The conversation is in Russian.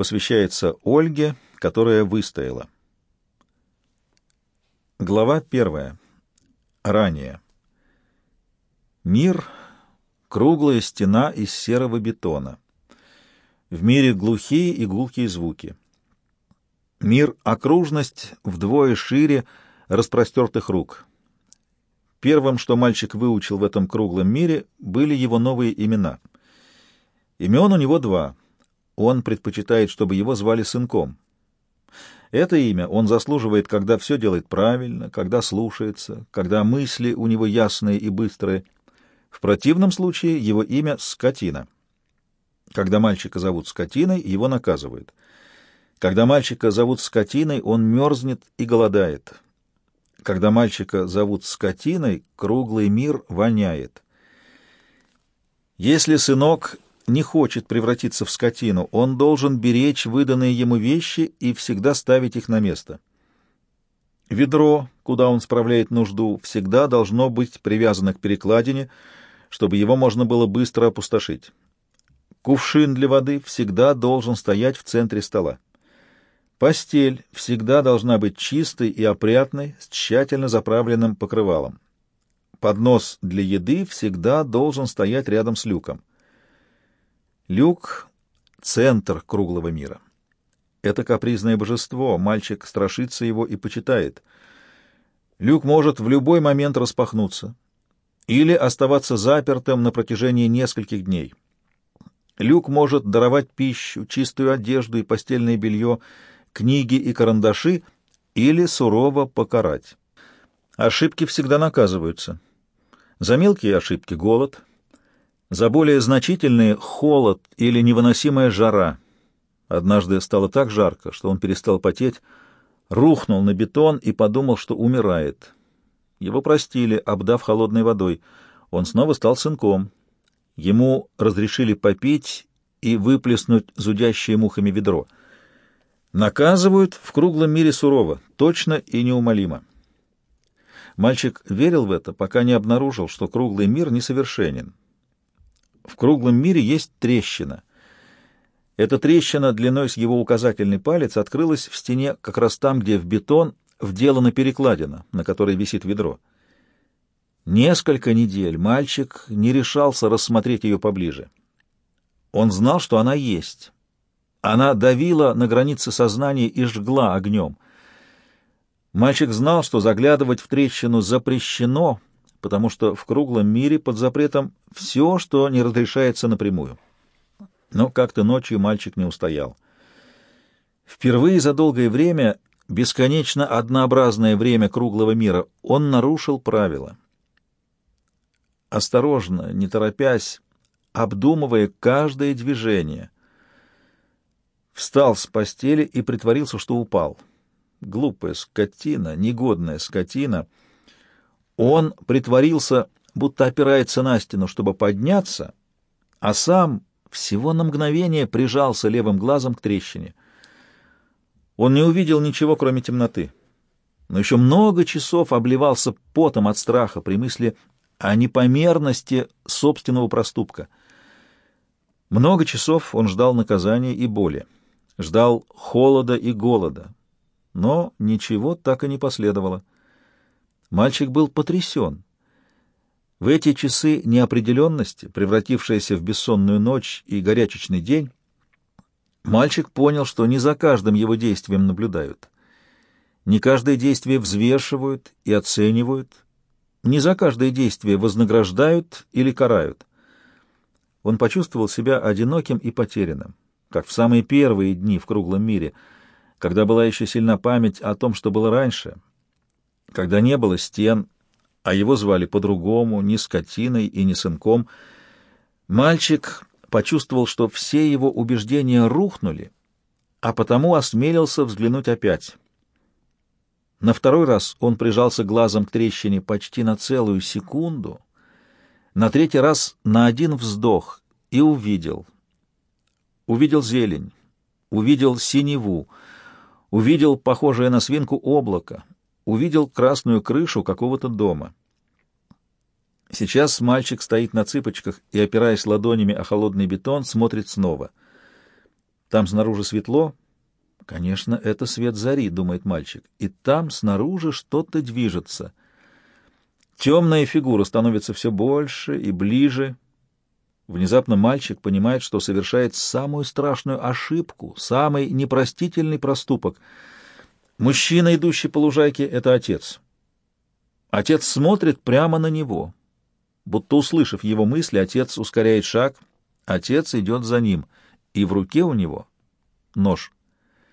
посвящается Ольге, которая выстояла. Глава первая. Ранее. Мир — круглая стена из серого бетона. В мире глухие и гулкие звуки. Мир — окружность вдвое шире распростертых рук. Первым, что мальчик выучил в этом круглом мире, были его новые имена. Имен у него два. Он предпочитает, чтобы его звали сынком. Это имя он заслуживает, когда все делает правильно, когда слушается, когда мысли у него ясные и быстрые. В противном случае его имя — скотина. Когда мальчика зовут скотиной, его наказывают. Когда мальчика зовут скотиной, он мерзнет и голодает. Когда мальчика зовут скотиной, круглый мир воняет. Если сынок не хочет превратиться в скотину, он должен беречь выданные ему вещи и всегда ставить их на место. Ведро, куда он справляет нужду, всегда должно быть привязано к перекладине, чтобы его можно было быстро опустошить. Кувшин для воды всегда должен стоять в центре стола. Постель всегда должна быть чистой и опрятной, с тщательно заправленным покрывалом. Поднос для еды всегда должен стоять рядом с люком. Люк — центр круглого мира. Это капризное божество, мальчик страшится его и почитает. Люк может в любой момент распахнуться или оставаться запертым на протяжении нескольких дней. Люк может даровать пищу, чистую одежду и постельное белье — книги и карандаши или сурово покарать. Ошибки всегда наказываются. За мелкие ошибки — голод, за более значительные — холод или невыносимая жара. Однажды стало так жарко, что он перестал потеть, рухнул на бетон и подумал, что умирает. Его простили, обдав холодной водой. Он снова стал сынком. Ему разрешили попить и выплеснуть зудящее мухами ведро — Наказывают в круглом мире сурово, точно и неумолимо. Мальчик верил в это, пока не обнаружил, что круглый мир несовершенен. В круглом мире есть трещина. Эта трещина длиной с его указательный палец открылась в стене как раз там, где в бетон вделана перекладина, на которой висит ведро. Несколько недель мальчик не решался рассмотреть ее поближе. Он знал, что она есть она давила на границе сознания и жгла огнем. Мальчик знал, что заглядывать в трещину запрещено, потому что в круглом мире под запретом все, что не разрешается напрямую. Но как-то ночью мальчик не устоял. Впервые за долгое время, бесконечно однообразное время круглого мира, он нарушил правила. Осторожно, не торопясь, обдумывая каждое движение — встал с постели и притворился, что упал. Глупая скотина, негодная скотина. Он притворился, будто опирается на стену, чтобы подняться, а сам всего на мгновение прижался левым глазом к трещине. Он не увидел ничего, кроме темноты, но еще много часов обливался потом от страха при мысли о непомерности собственного проступка. Много часов он ждал наказания и боли ждал холода и голода, но ничего так и не последовало. Мальчик был потрясен. В эти часы неопределенности, превратившиеся в бессонную ночь и горячечный день, мальчик понял, что не за каждым его действием наблюдают. Не каждое действие взвешивают и оценивают, не за каждое действие вознаграждают или карают. Он почувствовал себя одиноким и потерянным как в самые первые дни в круглом мире, когда была еще сильна память о том, что было раньше, когда не было стен, а его звали по-другому, ни скотиной и ни сынком, мальчик почувствовал, что все его убеждения рухнули, а потому осмелился взглянуть опять. На второй раз он прижался глазом к трещине почти на целую секунду, на третий раз на один вздох и увидел — увидел зелень, увидел синеву, увидел похожее на свинку облако, увидел красную крышу какого-то дома. Сейчас мальчик стоит на цыпочках и, опираясь ладонями о холодный бетон, смотрит снова. Там снаружи светло. Конечно, это свет зари, думает мальчик. И там снаружи что-то движется. Темная фигура становится все больше и ближе. Внезапно мальчик понимает, что совершает самую страшную ошибку, самый непростительный проступок. Мужчина, идущий по лужайке, — это отец. Отец смотрит прямо на него. Будто услышав его мысли, отец ускоряет шаг. Отец идет за ним, и в руке у него нож.